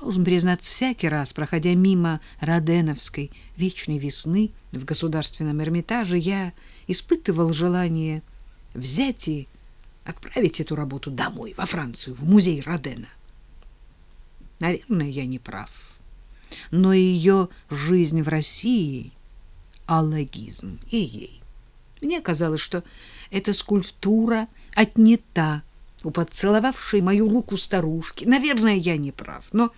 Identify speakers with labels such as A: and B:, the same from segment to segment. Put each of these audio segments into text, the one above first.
A: Должен признаться, всякий раз, проходя мимо Роденовской вечной весны в Государственном Эрмитаже, я испытывал желание взять и отправить эту работу домой, во Францию, в музей Родена. Наверное, я не прав. Но ее жизнь в России — аллогизм и ей. Мне казалось, что эта скульптура отнята у поцеловавшей мою руку старушки. Наверное, я не прав, но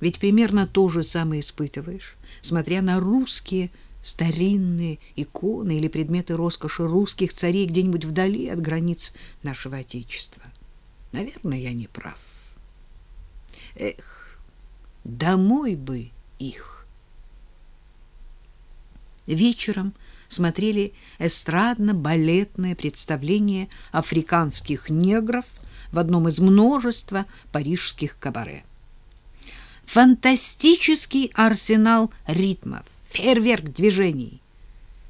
A: ведь примерно то же самое испытываешь, смотря на русские старинные иконы или предметы роскоши русских царей где-нибудь вдали от границ нашего Отечества. Наверное, я не прав. Эх, домой бы их. Вечером смотрели эстрадно-балетное представление африканских негров в одном из множества парижских кабаре. Фантастический арсенал ритмов, фейерверк движений,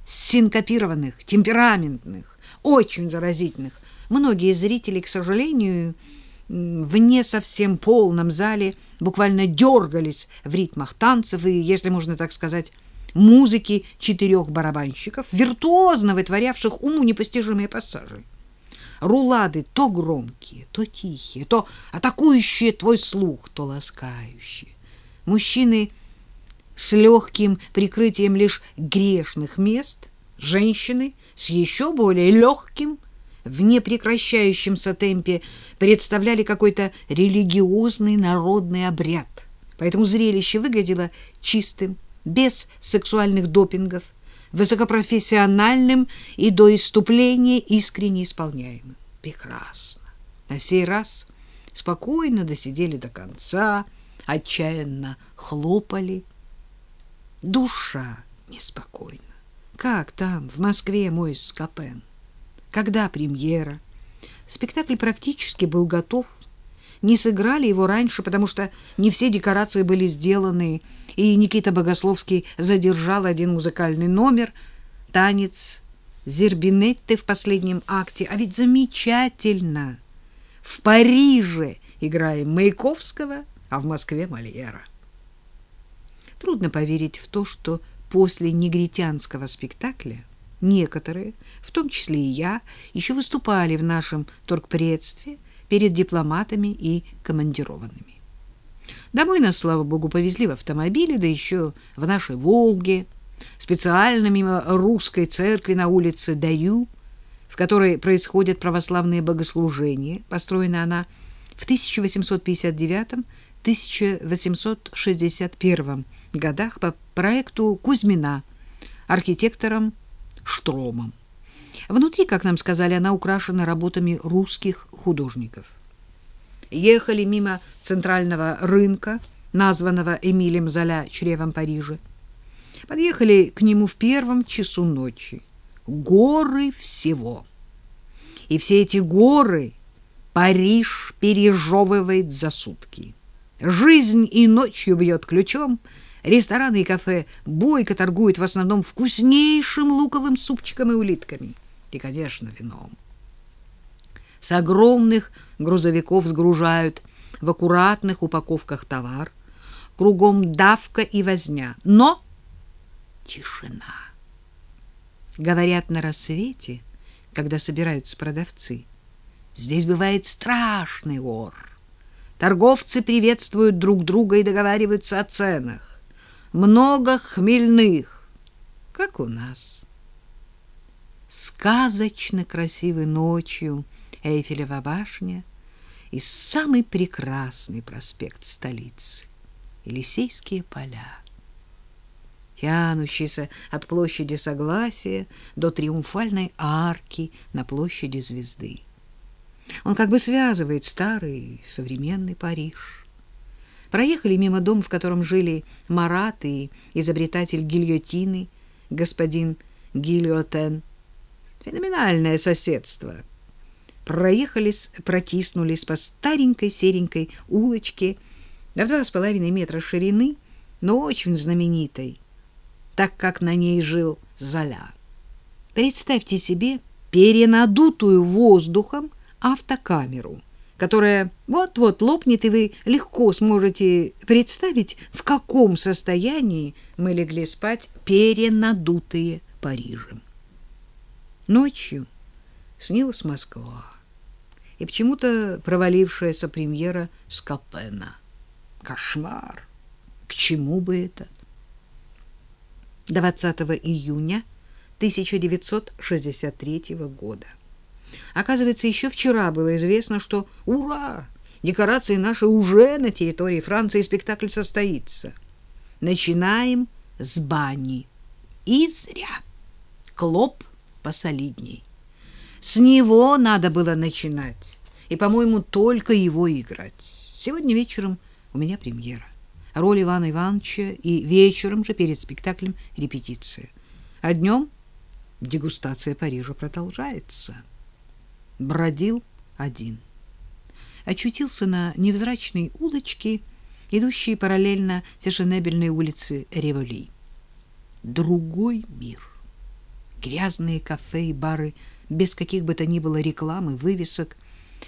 A: синкопированных, темпераментных, очень заразительных. Многие зрители, к сожалению, в не совсем полном зале буквально дергались в ритмах танцев и, если можно так сказать, музыки четырех барабанщиков, виртуозно вытворявших уму непостижимые пассажи. Рулады то громкие, то тихие, то атакующие твой слух, то ласкающие. Мужчины с легким прикрытием лишь грешных мест, женщины с еще более легким, в непрекращающемся темпе представляли какой-то религиозный народный обряд. Поэтому зрелище выглядело чистым, без сексуальных допингов, высокопрофессиональным и до иступления искренне исполняемым. Прекрасно. На сей раз спокойно досидели до конца, отчаянно хлопали. Душа неспокойна. Как там, в Москве, мой Скопен? Когда премьера? Спектакль практически был готов не сыграли его раньше, потому что не все декорации были сделаны, и Никита Богословский задержал один музыкальный номер, танец Зербинетты в последнем акте. А ведь замечательно! В Париже играем Маяковского, а в Москве Мольера. Трудно поверить в то, что после негритянского спектакля некоторые, в том числе и я, еще выступали в нашем торгпредстве, перед дипломатами и командированными. Домой нас, слава богу, повезли в автомобиле, да еще в нашей «Волге», специально мимо русской церкви на улице Даю, в которой происходят православные богослужения. Построена она в 1859-1861 годах по проекту Кузьмина, архитектором Штромом. Внутри, как нам сказали, она украшена работами русских художников. Ехали мимо центрального рынка, названного Эмилем Золя чревом Парижа. Подъехали к нему в первом часу ночи. Горы всего. И все эти горы Париж пережевывает за сутки. Жизнь и ночью бьет ключом. Рестораны и кафе бойко торгуют в основном вкуснейшим луковым супчиком и улитками и, конечно, вином. С огромных грузовиков сгружают в аккуратных упаковках товар, кругом давка и возня, но тишина. Говорят, на рассвете, когда собираются продавцы, здесь бывает страшный ор. Торговцы приветствуют друг друга и договариваются о ценах. Много хмельных, как у нас сказочно красивой ночью Эйфелева башня и самый прекрасный проспект столицы — Елисейские поля, тянущиеся от площади Согласия до триумфальной арки на площади Звезды. Он как бы связывает старый и современный Париж. Проехали мимо дома, в котором жили Марат и изобретатель гильотины, господин Гильотен, Феноменальное соседство. Проехались, протиснулись по старенькой серенькой улочке до два с половиной метра ширины, но очень знаменитой, так как на ней жил Золя. Представьте себе перенадутую воздухом автокамеру, которая вот-вот лопнет, и вы легко сможете представить, в каком состоянии мы легли спать, перенадутые Парижем. Ночью снилась Москва и почему-то провалившаяся премьера Скопена. Кошмар! К чему бы это? 20 июня 1963 года. Оказывается, еще вчера было известно, что ура! Декорации наши уже на территории Франции, спектакль состоится. Начинаем с бани. И зря. Клоп посолидней. С него надо было начинать. И, по-моему, только его играть. Сегодня вечером у меня премьера. Роль Ивана Ивановича и вечером же перед спектаклем репетиция. А днем дегустация Парижа продолжается бродил один. Очутился на невзрачной улочке, идущей параллельно фешенебельной улице Револи. Другой мир. Грязные кафе и бары без каких бы то ни было рекламы, вывесок,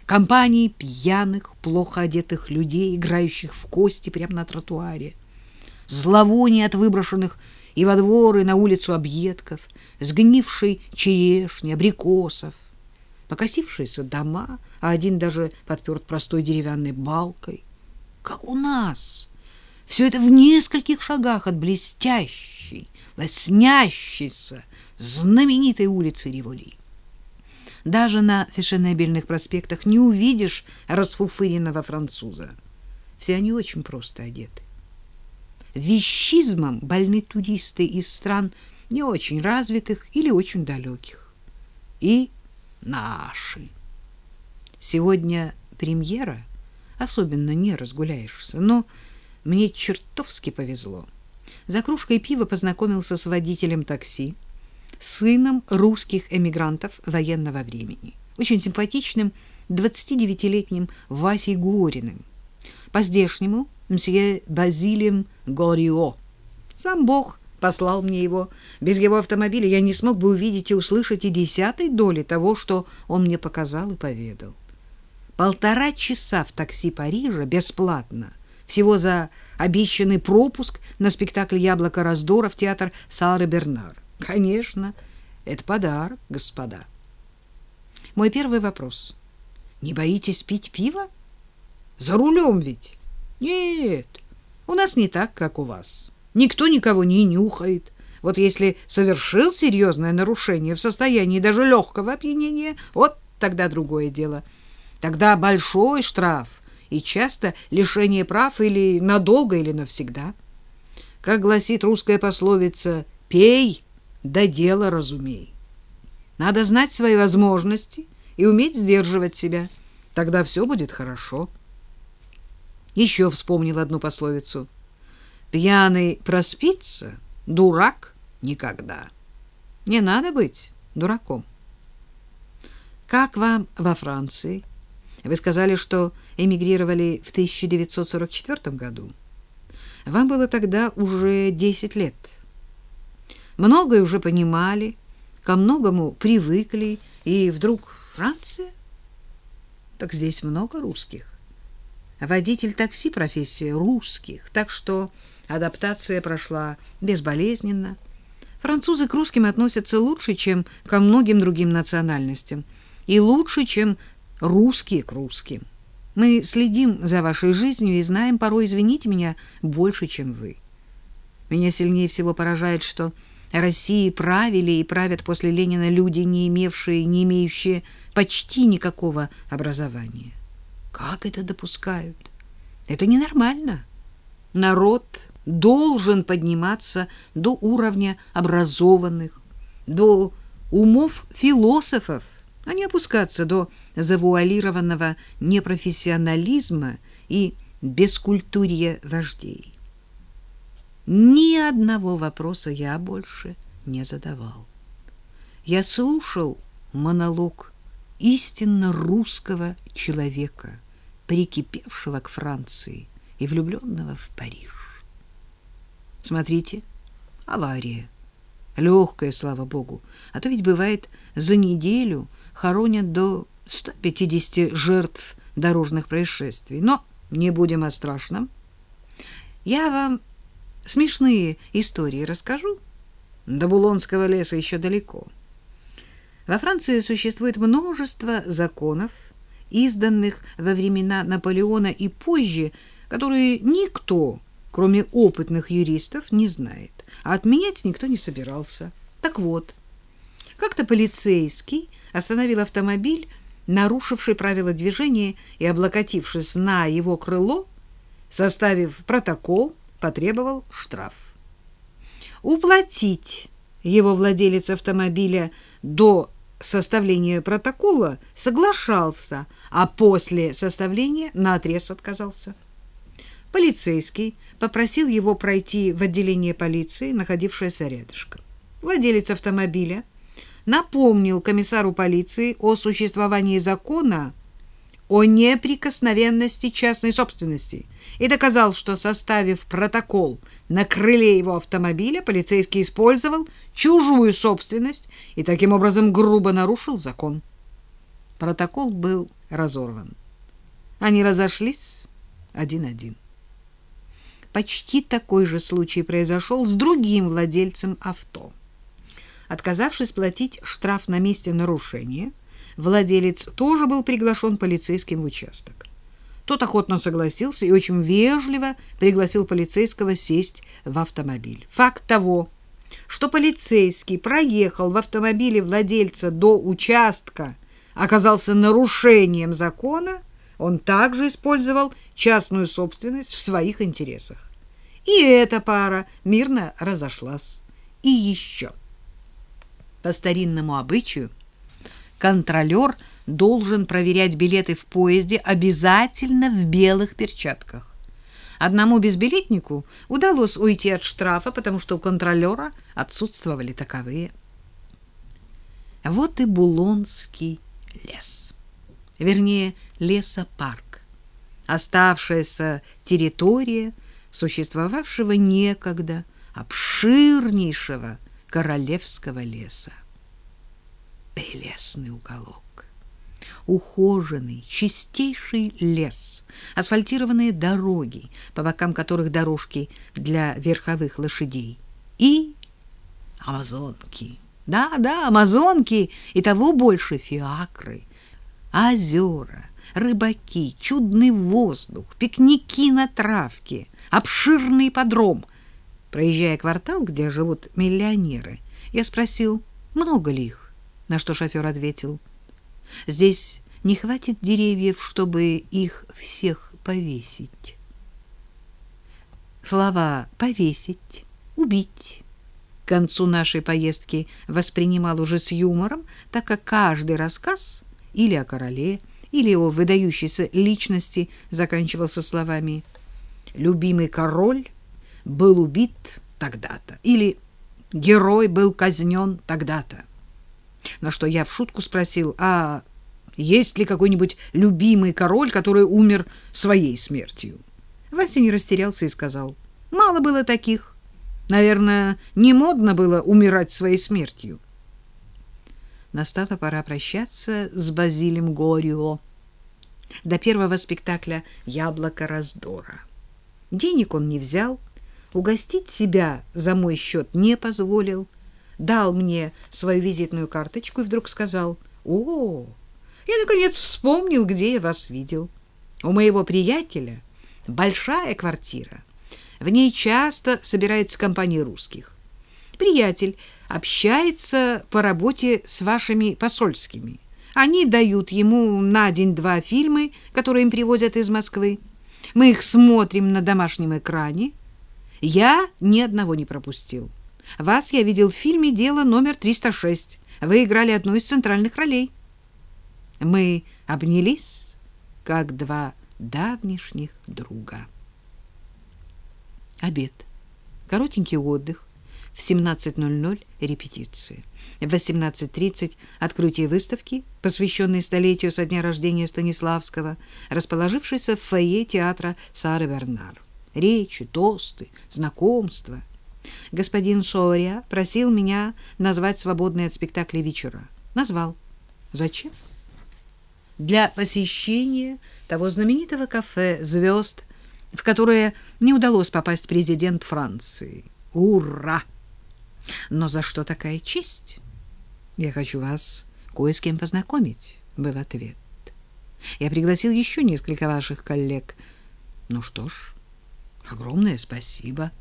A: компании пьяных, плохо одетых людей, играющих в кости прямо на тротуаре, зловоние от выброшенных и во дворы на улицу объедков, сгнившей черешни, абрикосов, покосившиеся дома, а один даже подперт простой деревянной балкой. Как у нас! Все это в нескольких шагах от блестящей, лоснящейся, знаменитой улицы Револи. Даже на фешенебельных проспектах не увидишь расфуфыренного француза. Все они очень просто одеты. Вещизмом больны туристы из стран не очень развитых или очень далеких. И наши. Сегодня премьера, особенно не разгуляешься, но мне чертовски повезло. За кружкой пива познакомился с водителем такси, сыном русских эмигрантов военного времени, очень симпатичным 29-летним Васей Гориным, по-здешнему мсье Базилием Горио. Сам Бог послал мне его. Без его автомобиля я не смог бы увидеть и услышать и десятой доли того, что он мне показал и поведал. Полтора часа в такси Парижа бесплатно, всего за обещанный пропуск на спектакль «Яблоко раздора» в театр Сары Бернар. Конечно, это подарок, господа. Мой первый вопрос. Не боитесь пить пиво? За рулем ведь? Нет, у нас не так, как у вас. Никто никого не нюхает. Вот если совершил серьезное нарушение в состоянии даже легкого опьянения, вот тогда другое дело. Тогда большой штраф и часто лишение прав или надолго, или навсегда. Как гласит русская пословица «пей, да дело разумей». Надо знать свои возможности и уметь сдерживать себя. Тогда все будет хорошо. Еще вспомнил одну пословицу – Пьяный проспится, дурак никогда. Не надо быть дураком. Как вам во Франции? Вы сказали, что эмигрировали в 1944 году. Вам было тогда уже 10 лет. Многое уже понимали, ко многому привыкли, и вдруг Франция? Так здесь много русских. Водитель такси профессия русских, так что Адаптация прошла безболезненно. Французы к русским относятся лучше, чем ко многим другим национальностям, и лучше, чем русские к русским. Мы следим за вашей жизнью и знаем порой, извините меня, больше, чем вы. Меня сильнее всего поражает, что России правили и правят после Ленина люди, не имевшие, не имеющие почти никакого образования. Как это допускают? Это ненормально. Народ должен подниматься до уровня образованных, до умов философов, а не опускаться до завуалированного непрофессионализма и бескультурья вождей. Ни одного вопроса я больше не задавал. Я слушал монолог истинно русского человека, прикипевшего к Франции и влюбленного в Париж. Смотрите, авария. Легкая, слава богу. А то ведь бывает за неделю хоронят до 150 жертв дорожных происшествий. Но не будем о страшном. Я вам смешные истории расскажу. До Булонского леса еще далеко. Во Франции существует множество законов, изданных во времена Наполеона и позже, которые никто, кроме опытных юристов, не знает, а отменять никто не собирался. Так вот, как-то полицейский остановил автомобиль, нарушивший правила движения и, облокотившись на его крыло, составив протокол, потребовал штраф. Уплатить его владелец автомобиля до составления протокола соглашался, а после составления наотрез отказался. Полицейский попросил его пройти в отделение полиции, находившееся рядышком. Владелец автомобиля напомнил комиссару полиции о существовании закона о неприкосновенности частной собственности и доказал, что, составив протокол на крыле его автомобиля, полицейский использовал чужую собственность и таким образом грубо нарушил закон. Протокол был разорван. Они разошлись один-один. Почти такой же случай произошел с другим владельцем авто. Отказавшись платить штраф на месте нарушения, владелец тоже был приглашен полицейским в участок. Тот охотно согласился и очень вежливо пригласил полицейского сесть в автомобиль. Факт того, что полицейский проехал в автомобиле владельца до участка, оказался нарушением закона, он также использовал частную собственность в своих интересах. И эта пара мирно разошлась. И еще. По старинному обычаю контролер должен проверять билеты в поезде обязательно в белых перчатках. Одному безбилетнику удалось уйти от штрафа, потому что у контролера отсутствовали таковые. Вот и Булонский лес. Вернее, лесопарк. Оставшаяся территория существовавшего некогда обширнейшего королевского леса. Прелестный уголок. Ухоженный, чистейший лес, асфальтированные дороги, по бокам которых дорожки для верховых лошадей, и амазонки. Да-да, амазонки, и того больше фиакры, озера, рыбаки, чудный воздух, пикники на травке, обширный подром. Проезжая квартал, где живут миллионеры, я спросил, много ли их, на что шофер ответил, здесь не хватит деревьев, чтобы их всех повесить. Слова «повесить», «убить» к концу нашей поездки воспринимал уже с юмором, так как каждый рассказ или о короле, или о выдающейся личности заканчивался словами «любимый король был убит тогда-то» или «герой был казнен тогда-то». На что я в шутку спросил, а есть ли какой-нибудь любимый король, который умер своей смертью? Вася не растерялся и сказал, мало было таких. Наверное, не модно было умирать своей смертью. Настала пора прощаться с Базилем Горио до первого спектакля «Яблоко раздора». Денег он не взял, угостить себя за мой счет не позволил, дал мне свою визитную карточку и вдруг сказал, «О, я, наконец, вспомнил, где я вас видел. У моего приятеля большая квартира. В ней часто собирается компания русских. Приятель общается по работе с вашими посольскими. Они дают ему на день-два фильмы, которые им привозят из Москвы. Мы их смотрим на домашнем экране. Я ни одного не пропустил. Вас я видел в фильме «Дело номер 306». Вы играли одну из центральных ролей. Мы обнялись, как два давнишних друга. Обед. Коротенький отдых. В 17.00 репетиции. В 18.30 открытие выставки, посвященной столетию со дня рождения Станиславского, расположившейся в фойе театра Сары Бернар. Речи, тосты, знакомства. Господин Сория просил меня назвать свободные от спектакля вечера. Назвал. Зачем? для посещения того знаменитого кафе «Звезд», в которое не удалось попасть президент Франции. Ура! Но за что такая честь? Я хочу вас кое с кем познакомить, был ответ. Я пригласил еще несколько ваших коллег. Ну что ж, огромное спасибо.